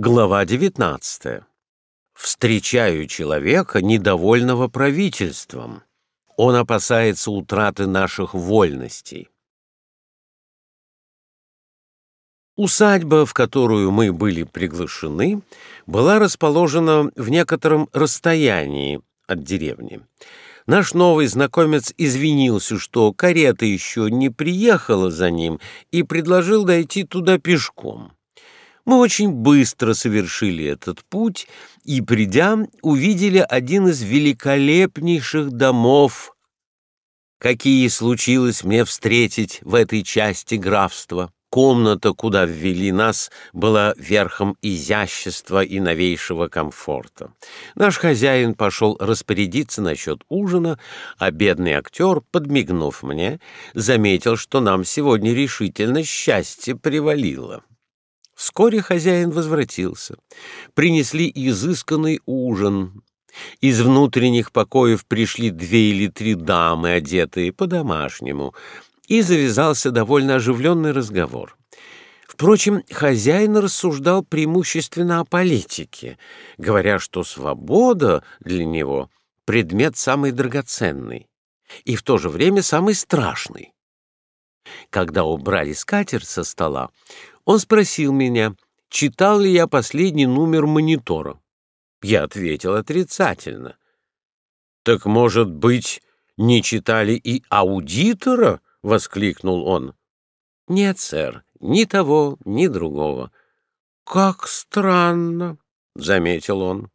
Глава 19. Встречаю человека, недовольного правительством. Он опасается утраты наших вольностей. Усадьба, в которую мы были приглашены, была расположена в некотором расстоянии от деревни. Наш новый знакомец извинился, что карета еще не приехала за ним, и предложил дойти туда пешком. Мы очень быстро совершили этот путь и, придя, увидели один из великолепнейших домов, какие случилось мне встретить в этой части графства. Комната, куда ввели нас, была верхом изящества и новейшего комфорта. Наш хозяин пошел распорядиться насчет ужина, а бедный актер, подмигнув мне, заметил, что нам сегодня решительно счастье привалило. Вскоре хозяин возвратился. Принесли изысканный ужин. Из внутренних покоев пришли две или три дамы, одетые по-домашнему, и завязался довольно оживленный разговор. Впрочем, хозяин рассуждал преимущественно о политике, говоря, что свобода для него — предмет самый драгоценный и в то же время самый страшный. Когда убрали скатерть со стола, он спросил меня, читал ли я последний номер монитора. Я ответил отрицательно. «Так, может быть, не читали и аудитора?» — воскликнул он. «Нет, сэр, ни того, ни другого». «Как странно», — заметил он.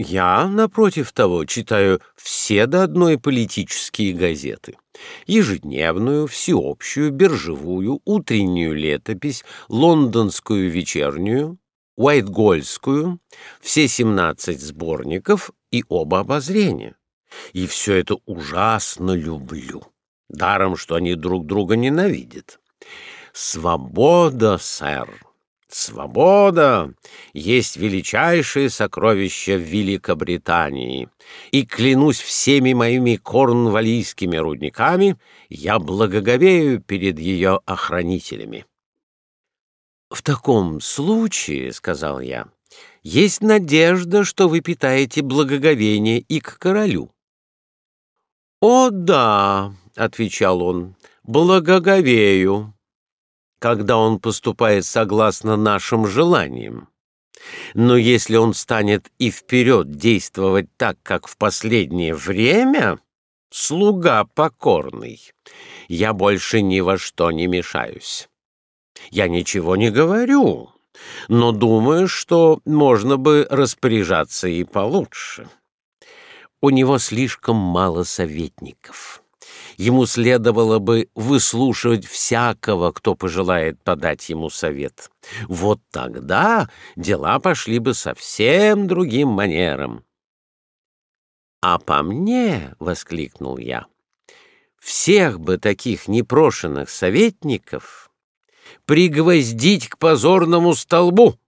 Я, напротив того, читаю все до одной политические газеты. Ежедневную, всеобщую, биржевую, утреннюю летопись, лондонскую вечернюю, Уайтгольскую, все семнадцать сборников и оба обозрения. И все это ужасно люблю. Даром, что они друг друга ненавидят. Свобода, сэр, Свобода есть величайшее сокровище Великобритании, и, клянусь всеми моими корнвалийскими рудниками, я благоговею перед ее охранителями. «В таком случае, — сказал я, — есть надежда, что вы питаете благоговение и к королю». «О, да, — отвечал он, — благоговею» когда он поступает согласно нашим желаниям. Но если он станет и вперед действовать так, как в последнее время, слуга покорный, я больше ни во что не мешаюсь. Я ничего не говорю, но думаю, что можно бы распоряжаться и получше. У него слишком мало советников ему следовало бы выслушивать всякого, кто пожелает подать ему совет. Вот тогда дела пошли бы совсем другим манером. «А по мне, — воскликнул я, — всех бы таких непрошенных советников пригвоздить к позорному столбу.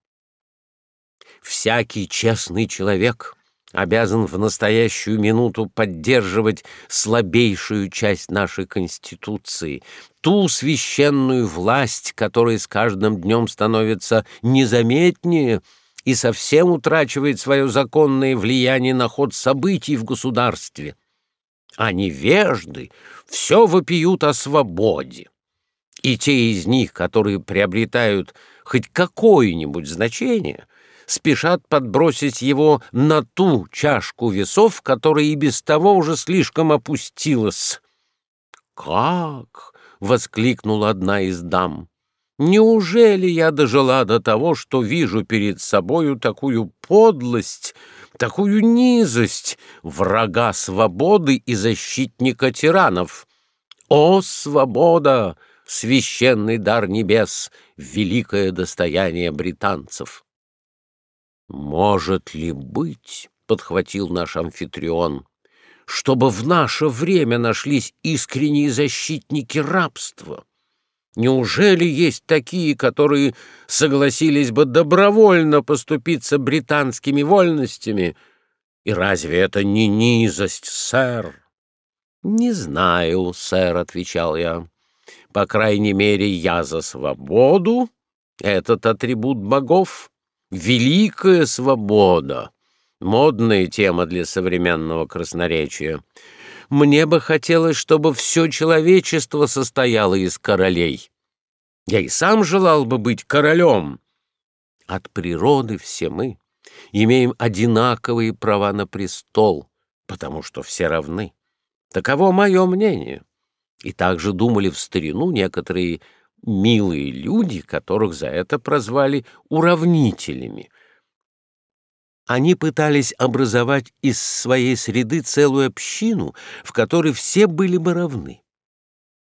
Всякий честный человек — обязан в настоящую минуту поддерживать слабейшую часть нашей Конституции, ту священную власть, которая с каждым днем становится незаметнее и совсем утрачивает свое законное влияние на ход событий в государстве. А невежды все вопиют о свободе. И те из них, которые приобретают хоть какое-нибудь значение — спешат подбросить его на ту чашку весов, которая и без того уже слишком опустилась. «Как?» — воскликнула одна из дам. «Неужели я дожила до того, что вижу перед собою такую подлость, такую низость врага свободы и защитника тиранов? О, свобода!» священный дар небес, великое достояние британцев. «Может ли быть, — подхватил наш амфитрион, — чтобы в наше время нашлись искренние защитники рабства? Неужели есть такие, которые согласились бы добровольно поступиться британскими вольностями? И разве это не низость, сэр?» «Не знаю, сэр», — отвечал я. «По крайней мере, я за свободу, этот атрибут богов» Великая свобода. Модная тема для современного красноречия. Мне бы хотелось, чтобы все человечество состояло из королей. Я и сам желал бы быть королем. От природы все мы имеем одинаковые права на престол, потому что все равны. Таково мое мнение. И также думали в старину некоторые милые люди, которых за это прозвали уравнителями. Они пытались образовать из своей среды целую общину, в которой все были бы равны.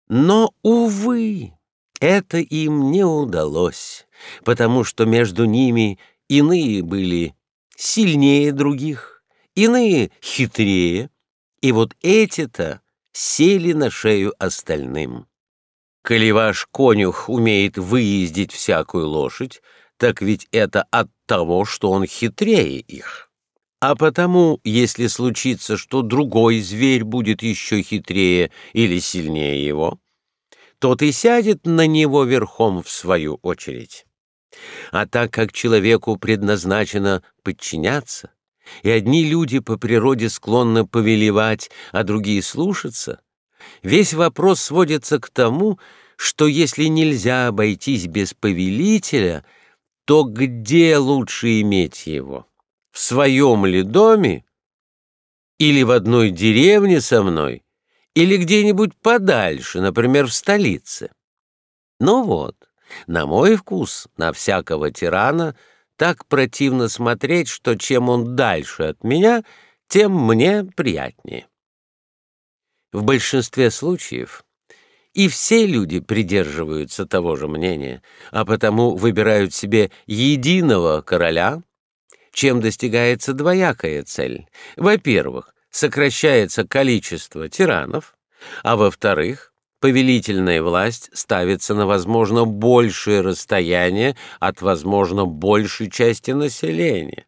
Но, увы, это им не удалось, потому что между ними иные были сильнее других, иные хитрее, и вот эти-то сели на шею остальным. Коли ваш конюх умеет выездить всякую лошадь, так ведь это от того, что он хитрее их. А потому, если случится, что другой зверь будет еще хитрее или сильнее его, тот и сядет на него верхом в свою очередь. А так как человеку предназначено подчиняться, и одни люди по природе склонны повелевать, а другие слушаться, весь вопрос сводится к тому, что если нельзя обойтись без повелителя, то где лучше иметь его? В своем ли доме? Или в одной деревне со мной? Или где-нибудь подальше, например, в столице? Ну вот, на мой вкус, на всякого тирана — так противно смотреть, что чем он дальше от меня, тем мне приятнее. В большинстве случаев и все люди придерживаются того же мнения, а потому выбирают себе единого короля, чем достигается двоякая цель. Во-первых, сокращается количество тиранов, а во-вторых, повелительная власть ставится на, возможно, большее расстояние от, возможно, большей части населения.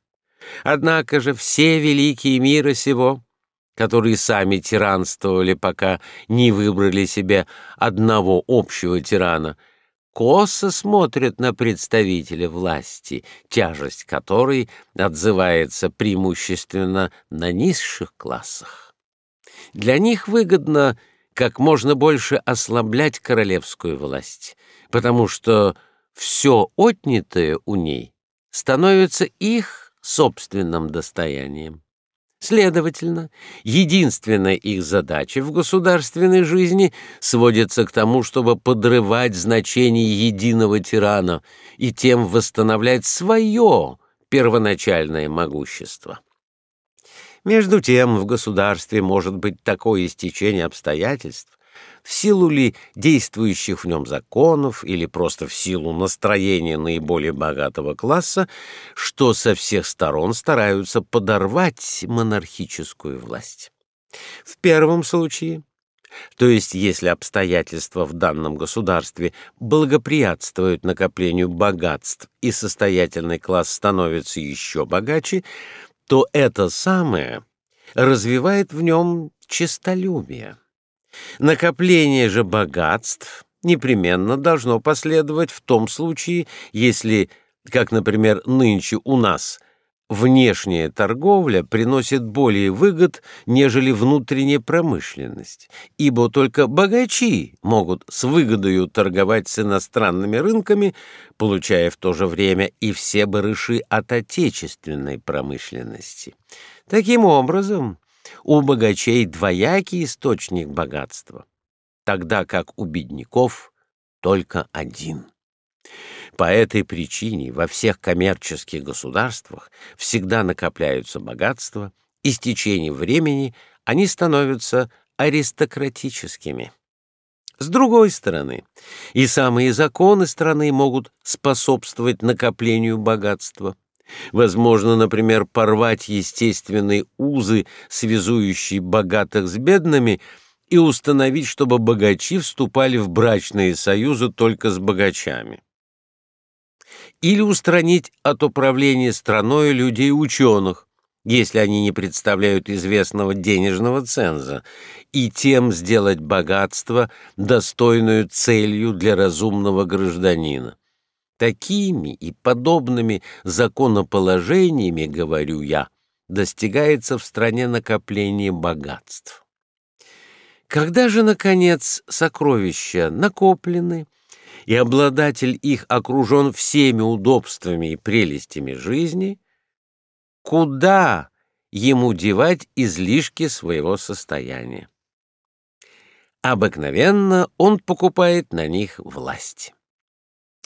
Однако же все великие мира сего, которые сами тиранствовали, пока не выбрали себе одного общего тирана, косо смотрят на представителя власти, тяжесть которой отзывается преимущественно на низших классах. Для них выгодно – как можно больше ослаблять королевскую власть, потому что все отнятое у ней становится их собственным достоянием. Следовательно, единственная их задача в государственной жизни сводится к тому, чтобы подрывать значение единого тирана и тем восстановлять свое первоначальное могущество. Между тем в государстве может быть такое истечение обстоятельств, в силу ли действующих в нем законов или просто в силу настроения наиболее богатого класса, что со всех сторон стараются подорвать монархическую власть. В первом случае, то есть если обстоятельства в данном государстве благоприятствуют накоплению богатств и состоятельный класс становится еще богаче, то это самое развивает в нем честолюбие. Накопление же богатств непременно должно последовать в том случае, если, как, например, нынче у нас – внешняя торговля приносит более выгод, нежели внутренняя промышленность, ибо только богачи могут с выгодою торговать с иностранными рынками, получая в то же время и все барыши от отечественной промышленности. Таким образом, у богачей двоякий источник богатства, тогда как у бедняков только один. По этой причине во всех коммерческих государствах всегда накопляются богатства, и с течением времени они становятся аристократическими. С другой стороны, и самые законы страны могут способствовать накоплению богатства. Возможно, например, порвать естественные узы, связующие богатых с бедными, и установить, чтобы богачи вступали в брачные союзы только с богачами или устранить от управления страной людей-ученых, если они не представляют известного денежного ценза, и тем сделать богатство достойную целью для разумного гражданина. Такими и подобными законоположениями, говорю я, достигается в стране накопление богатств. Когда же, наконец, сокровища накоплены, и обладатель их окружен всеми удобствами и прелестями жизни, куда ему девать излишки своего состояния? Обыкновенно он покупает на них власть.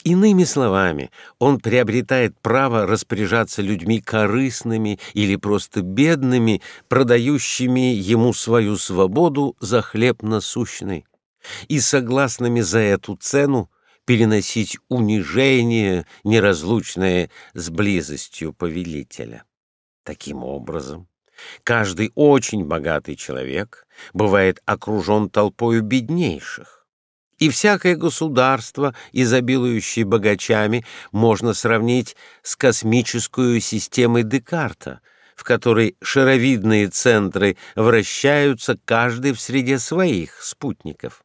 Иными словами, он приобретает право распоряжаться людьми корыстными или просто бедными, продающими ему свою свободу за хлеб насущный, и согласными за эту цену переносить унижение, неразлучное с близостью повелителя. Таким образом, каждый очень богатый человек бывает окружен толпою беднейших, и всякое государство, изобилующее богачами, можно сравнить с космической системой Декарта, в которой шаровидные центры вращаются каждый в среде своих спутников.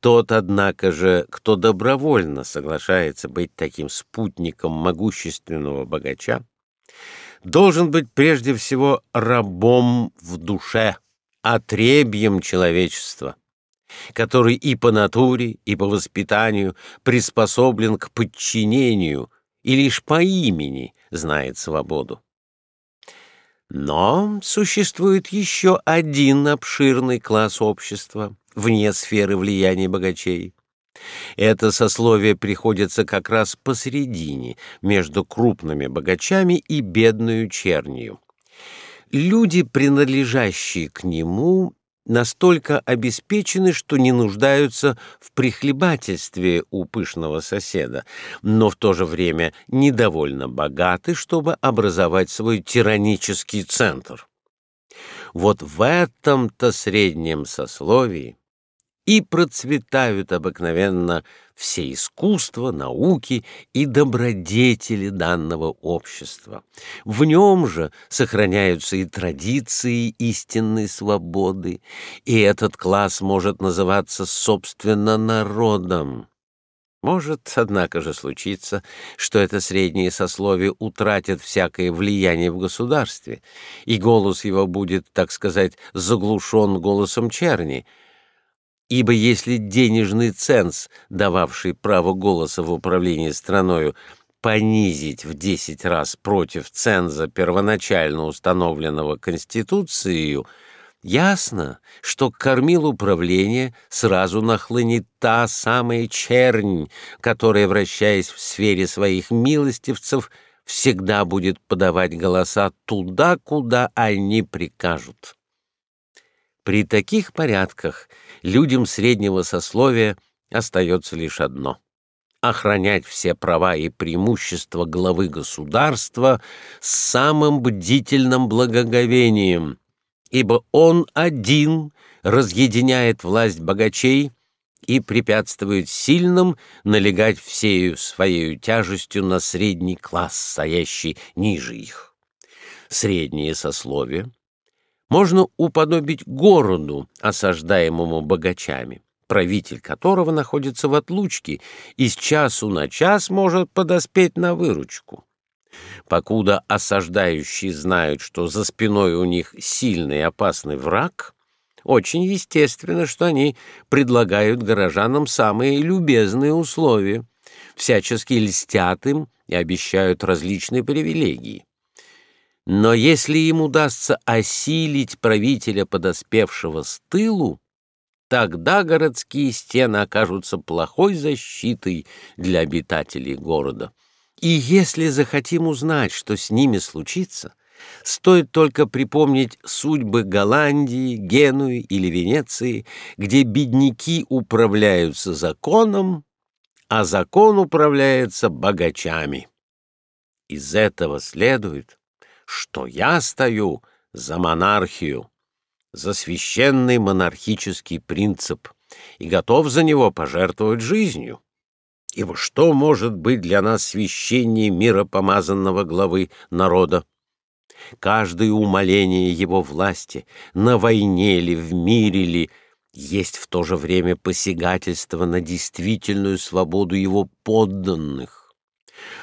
Тот, однако же, кто добровольно соглашается быть таким спутником могущественного богача, должен быть прежде всего рабом в душе, отребьем человечества, который и по натуре, и по воспитанию приспособлен к подчинению и лишь по имени знает свободу. Но существует еще один обширный класс общества, вне сферы влияния богачей. Это сословие приходится как раз посередине между крупными богачами и бедную чернью. Люди, принадлежащие к нему, настолько обеспечены, что не нуждаются в прихлебательстве у пышного соседа, но в то же время недовольно богаты, чтобы образовать свой тиранический центр. Вот в этом-то среднем сословии и процветают обыкновенно все искусства, науки и добродетели данного общества. В нем же сохраняются и традиции истинной свободы, и этот класс может называться, собственно, народом. Может, однако же, случиться, что это среднее сословие утратит всякое влияние в государстве, и голос его будет, так сказать, заглушен голосом черни — ибо если денежный ценз, дававший право голоса в управлении страною, понизить в десять раз против ценза, первоначально установленного Конституцией, ясно, что к кормилу правления сразу нахлынет та самая чернь, которая, вращаясь в сфере своих милостивцев, всегда будет подавать голоса туда, куда они прикажут. При таких порядках людям среднего сословия остается лишь одно — охранять все права и преимущества главы государства с самым бдительным благоговением, ибо он один разъединяет власть богачей и препятствует сильным налегать всею своей тяжестью на средний класс, стоящий ниже их. Среднее сословие — можно уподобить городу, осаждаемому богачами, правитель которого находится в отлучке и с часу на час может подоспеть на выручку. Покуда осаждающие знают, что за спиной у них сильный и опасный враг, очень естественно, что они предлагают горожанам самые любезные условия, всячески льстят им и обещают различные привилегии. Но если им удастся осилить правителя, подоспевшего с тылу, тогда городские стены окажутся плохой защитой для обитателей города. И если захотим узнать, что с ними случится, стоит только припомнить судьбы Голландии, Генуи или Венеции, где бедняки управляются законом, а закон управляется богачами. Из этого следует, что я стою за монархию, за священный монархический принцип и готов за него пожертвовать жизнью. Ибо что может быть для нас священнее миропомазанного главы народа? Каждое умоление его власти, на войне ли, в мире ли, есть в то же время посягательство на действительную свободу его подданных.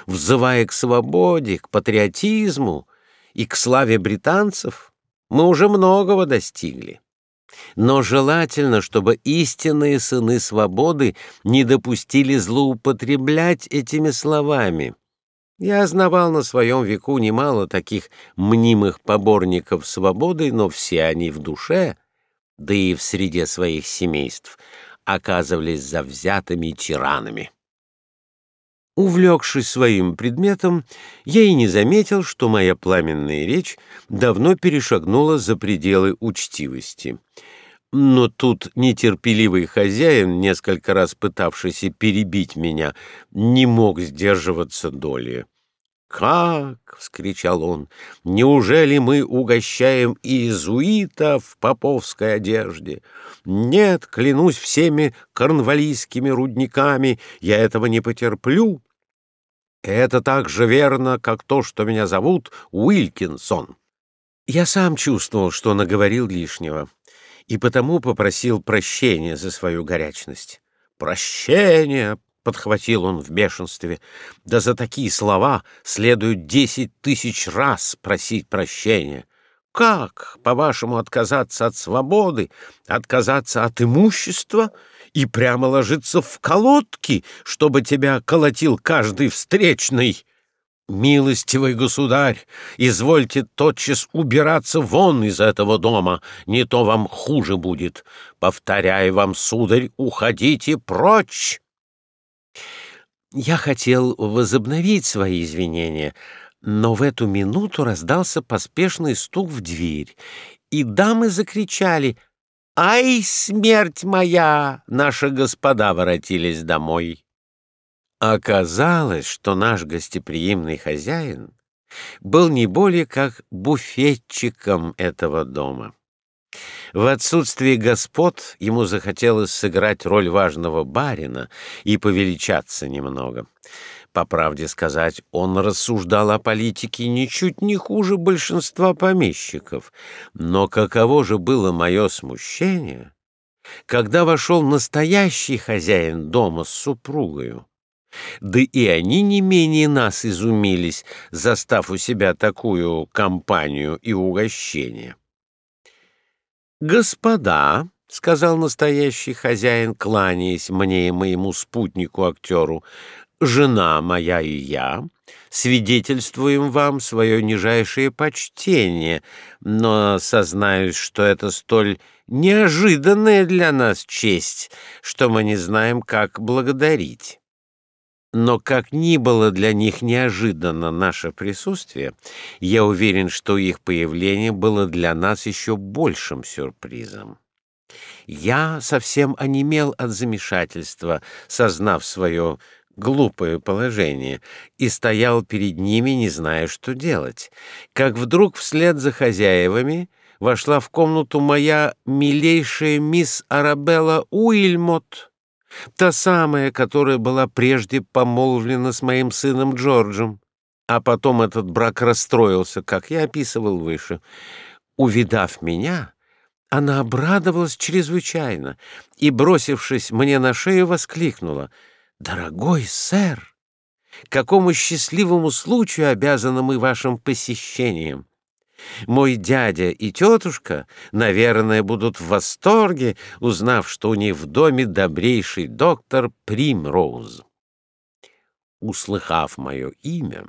взывая к свободе, к патриотизму и к славе британцев, мы уже многого достигли. Но желательно, чтобы истинные сыны свободы не допустили злоупотреблять этими словами. Я знавал на своем веку немало таких мнимых поборников свободы, но все они в душе, да и в среде своих семейств, оказывались завзятыми тиранами. Увлекшись своим предметом, я и не заметил, что моя пламенная речь давно перешагнула за пределы учтивости. Но тут нетерпеливый хозяин, несколько раз пытавшийся перебить меня, не мог сдерживаться доли. «Как?» — вскричал он. «Неужели мы угощаем иезуита в поповской одежде? Нет, клянусь всеми корнвалийскими рудниками, я этого не потерплю. Это так же верно, как то, что меня зовут Уилкинсон. Я сам чувствовал, что наговорил лишнего, и потому попросил прощения за свою горячность. «Прощение!» — подхватил он в бешенстве. «Да за такие слова следует десять тысяч раз просить прощения. Как, по-вашему, отказаться от свободы, отказаться от имущества и прямо ложиться в колодки, чтобы тебя колотил каждый встречный? Милостивый государь, извольте тотчас убираться вон из этого дома, не то вам хуже будет. Повторяю вам, сударь, уходите прочь. Я хотел возобновить свои извинения, но в эту минуту раздался поспешный стук в дверь, и дамы закричали «Ай, смерть моя!» Наши господа воротились домой. Оказалось, что наш гостеприимный хозяин был не более как буфетчиком этого дома. В отсутствие господ ему захотелось сыграть роль важного барина и повеличаться немного. По правде сказать, он рассуждал о политике ничуть не хуже большинства помещиков. Но каково же было мое смущение, когда вошел настоящий хозяин дома с супругою. Да и они не менее нас изумились, застав у себя такую компанию и угощение. «Господа», — сказал настоящий хозяин, кланяясь мне и моему спутнику-актеру, жена моя и я свидетельствуем вам свое нижайшее почтение, но сознаюсь, что это столь неожиданная для нас честь, что мы не знаем, как благодарить. Но как ни было для них неожиданно наше присутствие, я уверен, что их появление было для нас еще большим сюрпризом. Я совсем онемел от замешательства, сознав свое глупое положение и стоял перед ними, не зная, что делать. Как вдруг вслед за хозяевами вошла в комнату моя милейшая мисс Арабелла Уильмот, та самая, которая была прежде помолвлена с моим сыном Джорджем. А потом этот брак расстроился, как я описывал выше. Увидав меня, она обрадовалась чрезвычайно и, бросившись мне на шею, воскликнула — «Дорогой сэр, какому счастливому случаю обязаны мы вашим посещением! Мой дядя и тетушка, наверное, будут в восторге, узнав, что у них в доме добрейший доктор Примроуз». Услыхав мое имя,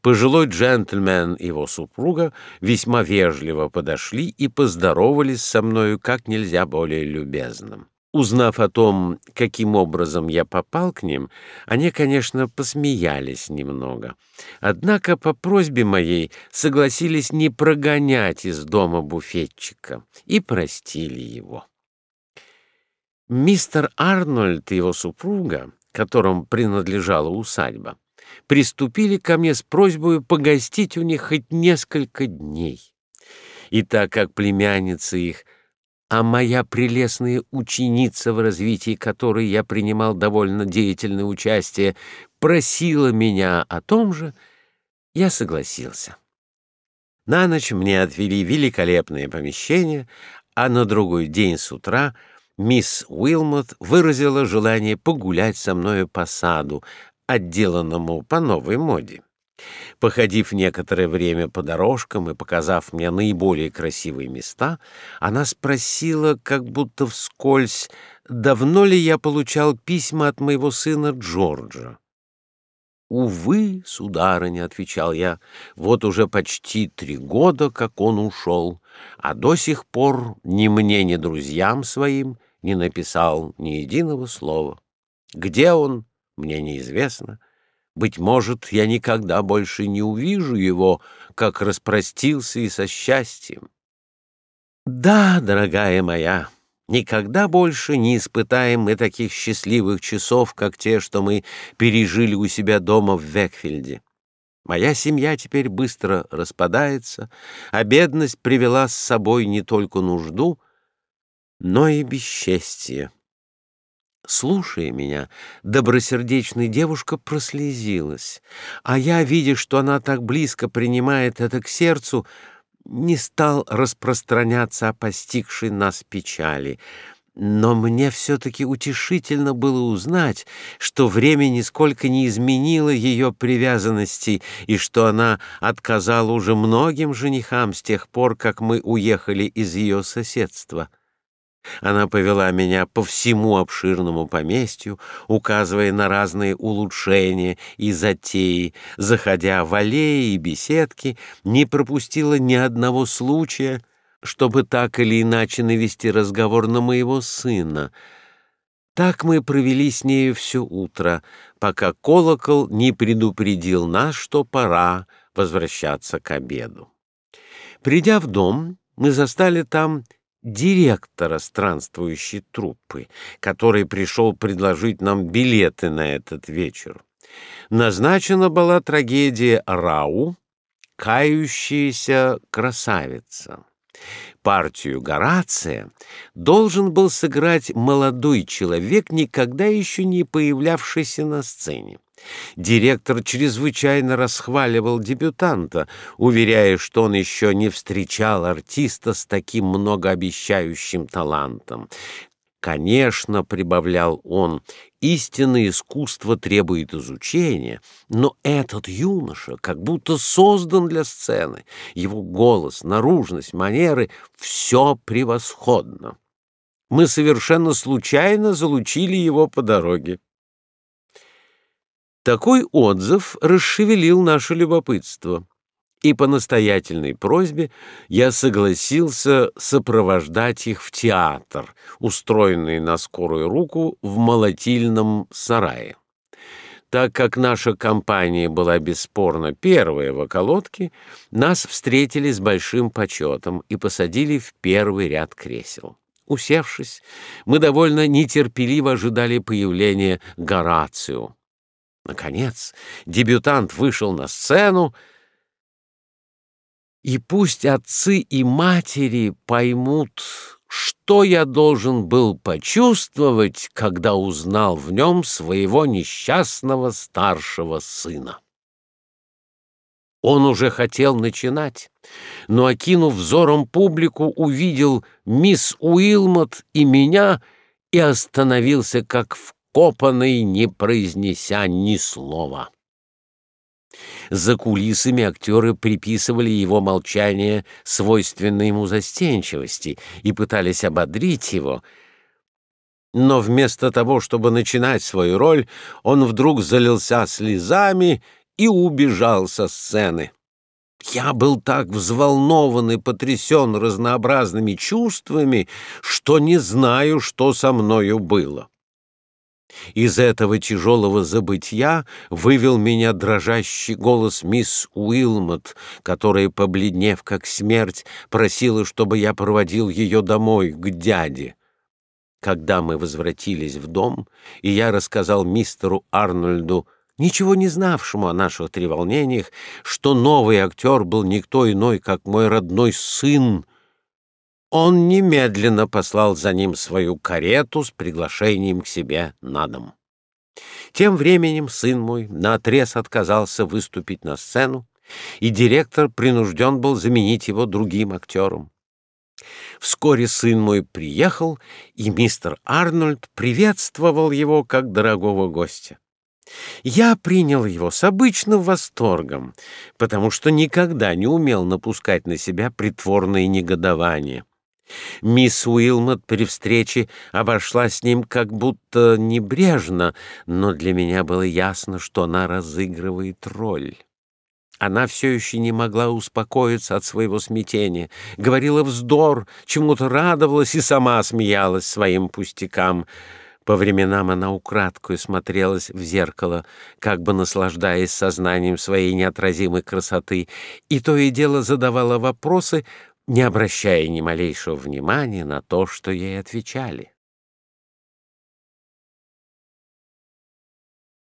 пожилой джентльмен и его супруга весьма вежливо подошли и поздоровались со мною как нельзя более любезным. Узнав о том, каким образом я попал к ним, они, конечно, посмеялись немного. Однако по просьбе моей согласились не прогонять из дома буфетчика и простили его. Мистер Арнольд и его супруга, которым принадлежала усадьба, приступили ко мне с просьбой погостить у них хоть несколько дней. И так как племянница их — а моя прелестная ученица, в развитии которой я принимал довольно деятельное участие, просила меня о том же, я согласился. На ночь мне отвели великолепное помещение, а на другой день с утра мисс Уилмот выразила желание погулять со мною по саду, отделанному по новой моде. Походив некоторое время по дорожкам и показав мне наиболее красивые места, она спросила, как будто вскользь, давно ли я получал письма от моего сына Джорджа. «Увы, сударыня», — отвечал я, — «вот уже почти три года, как он ушел, а до сих пор ни мне, ни друзьям своим не написал ни единого слова. Где он, мне неизвестно. Быть может, я никогда больше не увижу его, как распростился и со счастьем. Да, дорогая моя, Никогда больше не испытаем мы таких счастливых часов, как те, что мы пережили у себя дома в Векфельде. Моя семья теперь быстро распадается, а бедность привела с собой не только нужду, но и бесчестье. Слушая меня, добросердечная девушка прослезилась, а я, видя, что она так близко принимает это к сердцу, не стал распространяться о постигшей нас печали. Но мне все-таки утешительно было узнать, что время нисколько не изменило ее привязанности и что она отказала уже многим женихам с тех пор, как мы уехали из ее соседства. Она повела меня по всему обширному поместью, указывая на разные улучшения и затеи, заходя в аллеи и беседки, не пропустила ни одного случая, чтобы так или иначе навести разговор на моего сына. Так мы провели с нею все утро, пока колокол не предупредил нас, что пора возвращаться к обеду. Придя в дом, мы застали там директора странствующей труппы, который пришел предложить нам билеты на этот вечер. Назначена была трагедия «Рау», «Кающаяся красавица». Партию Горация должен был сыграть молодой человек, никогда еще не появлявшийся на сцене. Директор чрезвычайно расхваливал дебютанта, уверяя, что он еще не встречал артиста с таким многообещающим талантом. Конечно, прибавлял он, истинное искусство требует изучения, но этот юноша как будто создан для сцены. Его голос, наружность, манеры — все превосходно. Мы совершенно случайно залучили его по дороге. Такой отзыв расшевелил наше любопытство, и по настоятельной просьбе я согласился сопровождать их в театр, устроенный на скорую руку в молотильном сарае. Так как наша компания была бесспорно первая в околотке, нас встретили с большим почетом и посадили в первый ряд кресел. Усевшись, мы довольно нетерпеливо ожидали появления Горацио. Наконец, дебютант вышел на сцену, и пусть отцы и матери поймут, что я должен был почувствовать, когда узнал в нем своего несчастного старшего сына. Он уже хотел начинать, но, окинув взором публику, увидел мисс Уилмот и меня и остановился как вкопанный, не произнеся ни слова. За кулисами актеры приписывали его молчание свойственной ему застенчивости и пытались ободрить его, но вместо того, чтобы начинать свою роль, он вдруг залился слезами и убежал со сцены. Я был так взволнован и потрясен разнообразными чувствами, что не знаю, что со мною было. Из этого тяжелого забытья вывел меня дрожащий голос мисс Уилмот, которая, побледнев как смерть, просила, чтобы я проводил ее домой, к дяде. Когда мы возвратились в дом, и я рассказал мистеру Арнольду, ничего не знавшему о наших треволнениях, что новый актер был никто иной, как мой родной сын, он немедленно послал за ним свою карету с приглашением к себе на дом. Тем временем сын мой наотрез отказался выступить на сцену, и директор принужден был заменить его другим актером. Вскоре сын мой приехал, и мистер Арнольд приветствовал его как дорогого гостя. Я принял его с обычным восторгом, потому что никогда не умел напускать на себя притворное негодование. Мисс Уилмот при встрече обошла с ним как будто небрежно, но для меня было ясно, что она разыгрывает роль. Она все еще не могла успокоиться от своего смятения, говорила вздор, чему-то радовалась и сама смеялась своим пустякам. По временам она украдкой смотрелась в зеркало, как бы наслаждаясь сознанием своей неотразимой красоты, и то и дело задавала вопросы, не обращая ни малейшего внимания на то, что ей отвечали.